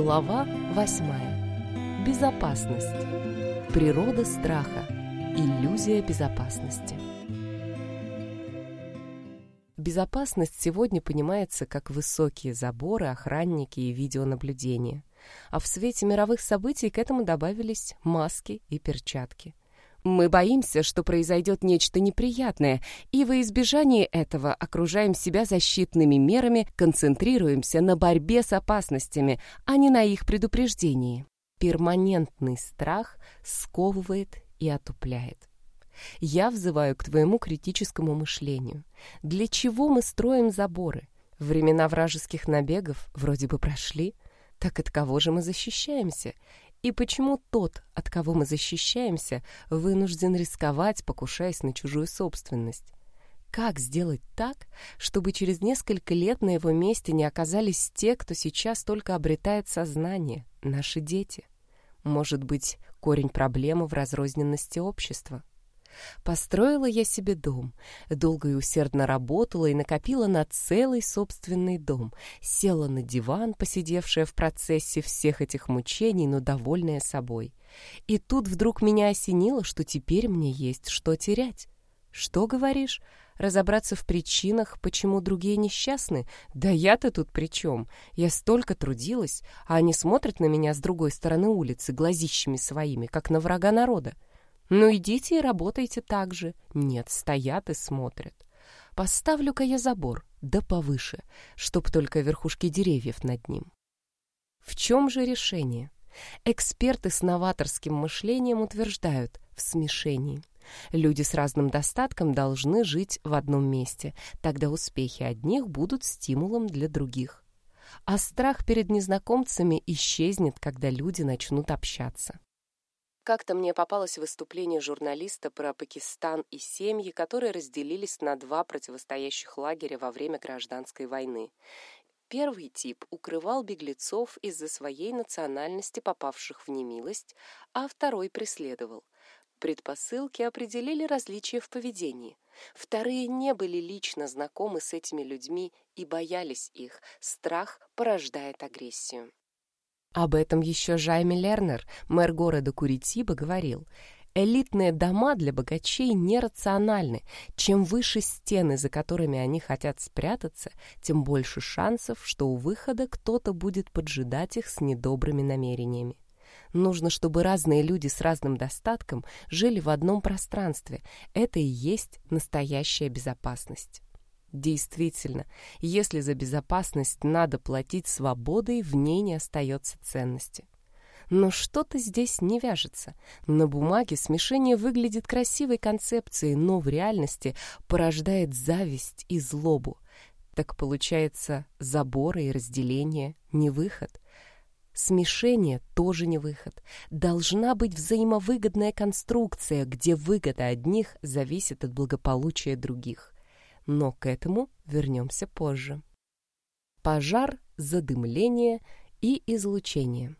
Глава восьмая. Безопасность. Природа страха. Иллюзия безопасности. Безопасность сегодня понимается как высокие заборы, охранники и видеонаблюдение. А в свете мировых событий к этому добавились маски и перчатки. Мы боимся, что произойдет нечто неприятное, и во избежание этого окружаем себя защитными мерами, концентрируемся на борьбе с опасностями, а не на их предупреждении. Перманентный страх сковывает и отупляет. Я взываю к твоему критическому мышлению. Для чего мы строим заборы? Времена вражеских набегов вроде бы прошли. Так от кого же мы защищаемся? И почему тот, от кого мы защищаемся, вынужден рисковать, покушаясь на чужую собственность? Как сделать так, чтобы через несколько лет на его месте не оказались те, кто сейчас только обретает сознание, наши дети? Может быть, корень проблемы в разрозненности общества? Построила я себе дом, долго и усердно работала и накопила на целый собственный дом, села на диван, посидевшая в процессе всех этих мучений, но довольная собой. И тут вдруг меня осенило, что теперь мне есть что терять. Что говоришь? Разобраться в причинах, почему другие несчастны? Да я-то тут при чем? Я столько трудилась, а они смотрят на меня с другой стороны улицы глазищами своими, как на врага народа. Ну идите и работайте так же. Нет, стоят и смотрят. Поставлю-ка я забор, да повыше, чтоб только верхушки деревьев над ним. В чем же решение? Эксперты с новаторским мышлением утверждают в смешении. Люди с разным достатком должны жить в одном месте, тогда успехи одних будут стимулом для других. А страх перед незнакомцами исчезнет, когда люди начнут общаться. Как-то мне попалось выступление журналиста про Пакистан и семьи, которые разделились на два противостоящих лагеря во время гражданской войны. Первый тип укрывал беглецов из-за своей национальности, попавших в немилость, а второй преследовал. Предпосылки определили различия в поведении. Вторые не были лично знакомы с этими людьми и боялись их. Страх порождает агрессию. Об этом еще Жайми Лернер, мэр города Куритиба, говорил. Элитные дома для богачей нерациональны. Чем выше стены, за которыми они хотят спрятаться, тем больше шансов, что у выхода кто-то будет поджидать их с недобрыми намерениями. Нужно, чтобы разные люди с разным достатком жили в одном пространстве. Это и есть настоящая безопасность. Действительно, если за безопасность надо платить свободой, в ней не остается ценности. Но что-то здесь не вяжется. На бумаге смешение выглядит красивой концепцией, но в реальности порождает зависть и злобу. Так получается, заборы и разделение — не выход. Смешение тоже не выход. Должна быть взаимовыгодная конструкция, где выгода одних зависит от благополучия других но к этому вернемся позже. Пожар, задымление и излучение.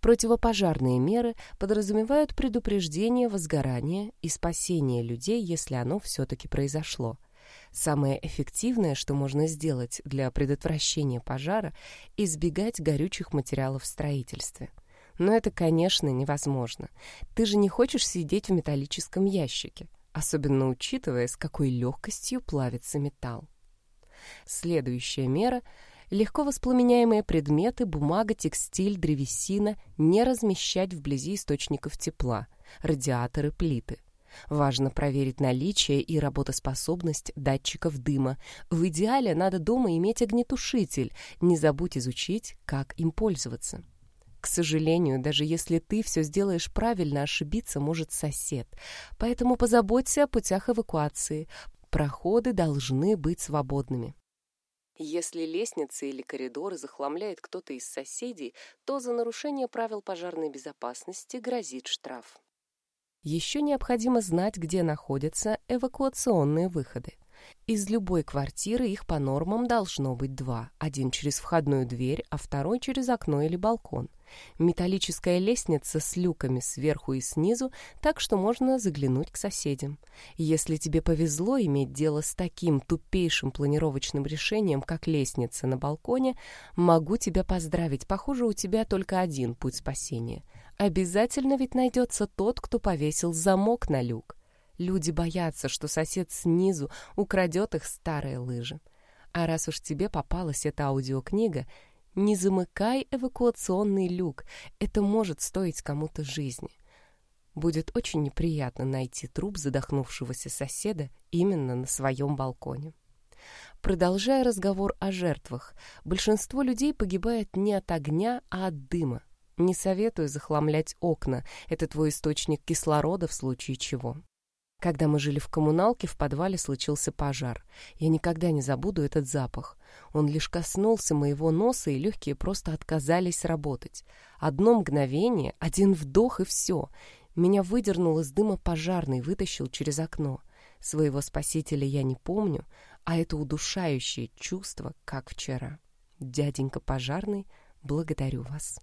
Противопожарные меры подразумевают предупреждение возгорания и спасение людей, если оно все-таки произошло. Самое эффективное, что можно сделать для предотвращения пожара, избегать горючих материалов в строительстве. Но это, конечно, невозможно. Ты же не хочешь сидеть в металлическом ящике особенно учитывая, с какой легкостью плавится металл. Следующая мера — легко воспламеняемые предметы, бумага, текстиль, древесина не размещать вблизи источников тепла, радиаторы, плиты. Важно проверить наличие и работоспособность датчиков дыма. В идеале надо дома иметь огнетушитель. Не забудь изучить, как им пользоваться. К сожалению, даже если ты все сделаешь правильно, ошибиться может сосед. Поэтому позаботься о путях эвакуации. Проходы должны быть свободными. Если лестницы или коридоры захламляет кто-то из соседей, то за нарушение правил пожарной безопасности грозит штраф. Еще необходимо знать, где находятся эвакуационные выходы. Из любой квартиры их по нормам должно быть два. Один через входную дверь, а второй через окно или балкон. Металлическая лестница с люками сверху и снизу, так что можно заглянуть к соседям. Если тебе повезло иметь дело с таким тупейшим планировочным решением, как лестница на балконе, могу тебя поздравить. Похоже, у тебя только один путь спасения. Обязательно ведь найдется тот, кто повесил замок на люк. Люди боятся, что сосед снизу украдет их старые лыжи. А раз уж тебе попалась эта аудиокнига, не замыкай эвакуационный люк, это может стоить кому-то жизни. Будет очень неприятно найти труп задохнувшегося соседа именно на своем балконе. Продолжая разговор о жертвах, большинство людей погибает не от огня, а от дыма. Не советую захламлять окна, это твой источник кислорода в случае чего. Когда мы жили в коммуналке, в подвале случился пожар. Я никогда не забуду этот запах. Он лишь коснулся моего носа, и легкие просто отказались работать. Одно мгновение, один вдох, и все. Меня выдернул из дыма пожарный, вытащил через окно. Своего спасителя я не помню, а это удушающее чувство, как вчера. Дяденька пожарный, благодарю вас.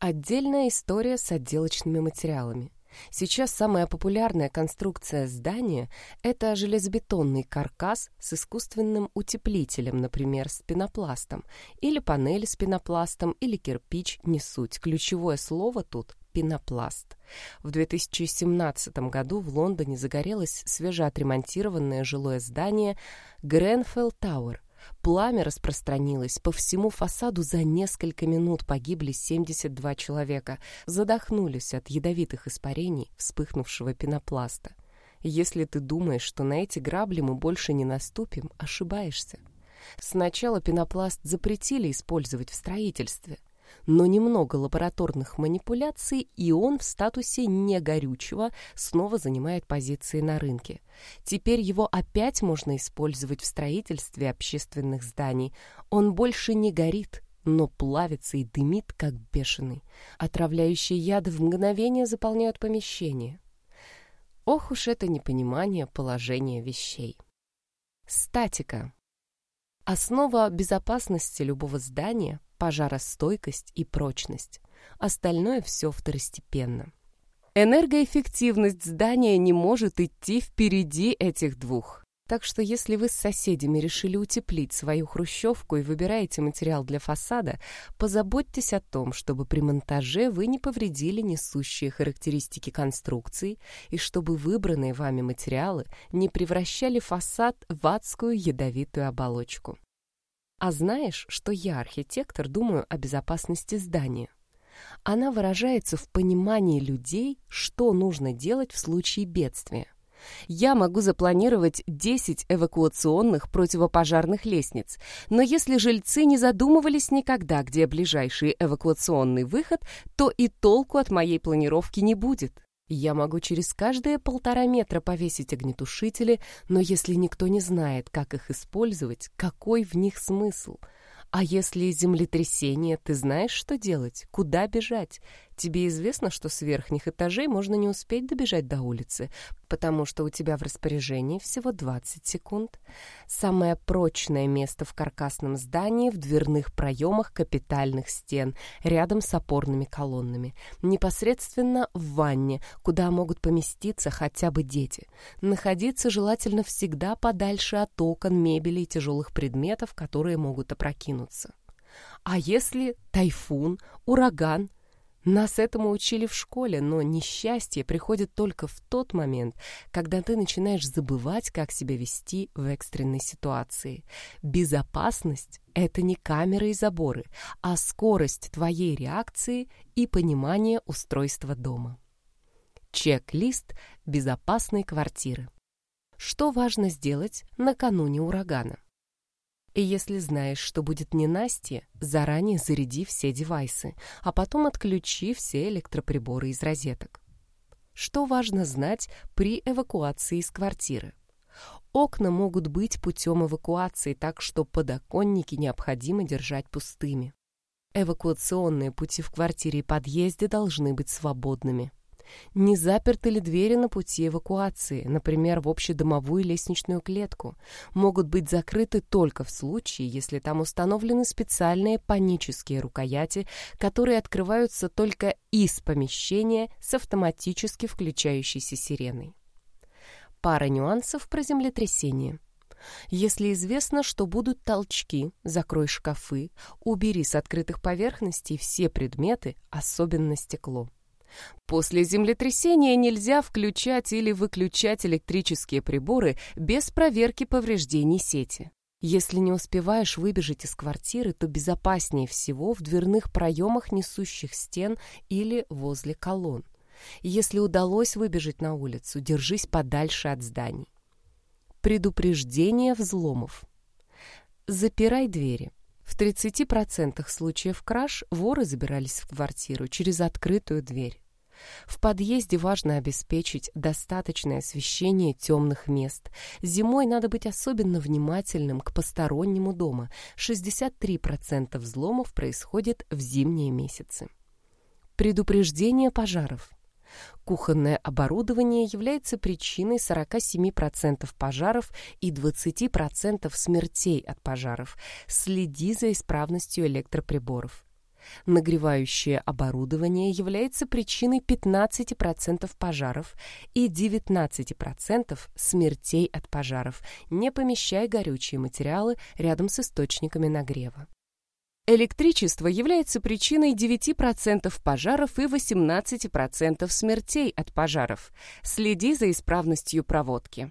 Отдельная история с отделочными материалами. Сейчас самая популярная конструкция здания – это железобетонный каркас с искусственным утеплителем, например, с пенопластом, или панель с пенопластом, или кирпич, не суть. Ключевое слово тут – пенопласт. В 2017 году в Лондоне загорелось свежеотремонтированное жилое здание Гренфелл Тауэр – Пламя распространилось по всему фасаду за несколько минут погибли 72 человека, задохнулись от ядовитых испарений вспыхнувшего пенопласта. Если ты думаешь, что на эти грабли мы больше не наступим, ошибаешься. Сначала пенопласт запретили использовать в строительстве – но немного лабораторных манипуляций, и он в статусе негорючего снова занимает позиции на рынке. Теперь его опять можно использовать в строительстве общественных зданий. Он больше не горит, но плавится и дымит, как бешеный. Отравляющие яды в мгновение заполняют помещение. Ох уж это непонимание положения вещей. Статика. Основа безопасности любого здания пожаростойкость и прочность. Остальное все второстепенно. Энергоэффективность здания не может идти впереди этих двух. Так что если вы с соседями решили утеплить свою хрущевку и выбираете материал для фасада, позаботьтесь о том, чтобы при монтаже вы не повредили несущие характеристики конструкции и чтобы выбранные вами материалы не превращали фасад в адскую ядовитую оболочку. А знаешь, что я, архитектор, думаю о безопасности здания? Она выражается в понимании людей, что нужно делать в случае бедствия. Я могу запланировать 10 эвакуационных противопожарных лестниц, но если жильцы не задумывались никогда, где ближайший эвакуационный выход, то и толку от моей планировки не будет. Я могу через каждые полтора метра повесить огнетушители, но если никто не знает, как их использовать, какой в них смысл? А если землетрясение, ты знаешь, что делать? Куда бежать? Тебе известно, что с верхних этажей можно не успеть добежать до улицы, потому что у тебя в распоряжении всего 20 секунд. Самое прочное место в каркасном здании в дверных проемах капитальных стен, рядом с опорными колоннами. Непосредственно в ванне, куда могут поместиться хотя бы дети. Находиться желательно всегда подальше от окон, мебели и тяжелых предметов, которые могут опрокинуться. А если тайфун, ураган – нас этому учили в школе, но несчастье приходит только в тот момент, когда ты начинаешь забывать, как себя вести в экстренной ситуации. Безопасность — это не камеры и заборы, а скорость твоей реакции и понимание устройства дома. Чек-лист безопасной квартиры. Что важно сделать накануне урагана? И если знаешь, что будет ненастье, заранее заряди все девайсы, а потом отключи все электроприборы из розеток. Что важно знать при эвакуации из квартиры? Окна могут быть путем эвакуации, так что подоконники необходимо держать пустыми. Эвакуационные пути в квартире и подъезде должны быть свободными. Не заперты ли двери на пути эвакуации, например, в общедомовую лестничную клетку? Могут быть закрыты только в случае, если там установлены специальные панические рукояти, которые открываются только из помещения с автоматически включающейся сиреной. Пара нюансов про землетрясение. Если известно, что будут толчки, закрой шкафы, убери с открытых поверхностей все предметы, особенно стекло. После землетрясения нельзя включать или выключать электрические приборы без проверки повреждений сети. Если не успеваешь выбежать из квартиры, то безопаснее всего в дверных проемах несущих стен или возле колонн. Если удалось выбежать на улицу, держись подальше от зданий. Предупреждение взломов. Запирай двери. В 30% случаев краж воры забирались в квартиру через открытую дверь. В подъезде важно обеспечить достаточное освещение темных мест. Зимой надо быть особенно внимательным к постороннему дома. 63% взломов происходит в зимние месяцы. Предупреждение пожаров. Кухонное оборудование является причиной 47% пожаров и 20% смертей от пожаров. Следи за исправностью электроприборов. Нагревающее оборудование является причиной 15% пожаров и 19% смертей от пожаров. Не помещай горючие материалы рядом с источниками нагрева. Электричество является причиной 9% пожаров и 18% смертей от пожаров. Следи за исправностью проводки.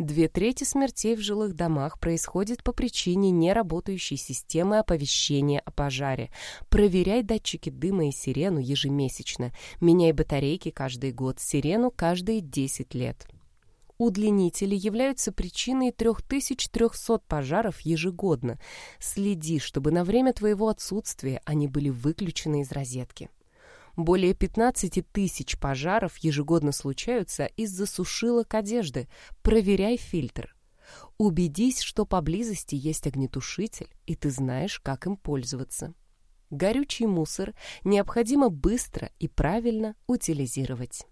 Две трети смертей в жилых домах происходит по причине неработающей системы оповещения о пожаре. Проверяй датчики дыма и сирену ежемесячно. Меняй батарейки каждый год, сирену каждые 10 лет. Удлинители являются причиной 3300 пожаров ежегодно. Следи, чтобы на время твоего отсутствия они были выключены из розетки. Более 15 тысяч пожаров ежегодно случаются из-за сушилок одежды. Проверяй фильтр. Убедись, что поблизости есть огнетушитель, и ты знаешь, как им пользоваться. Горючий мусор необходимо быстро и правильно утилизировать.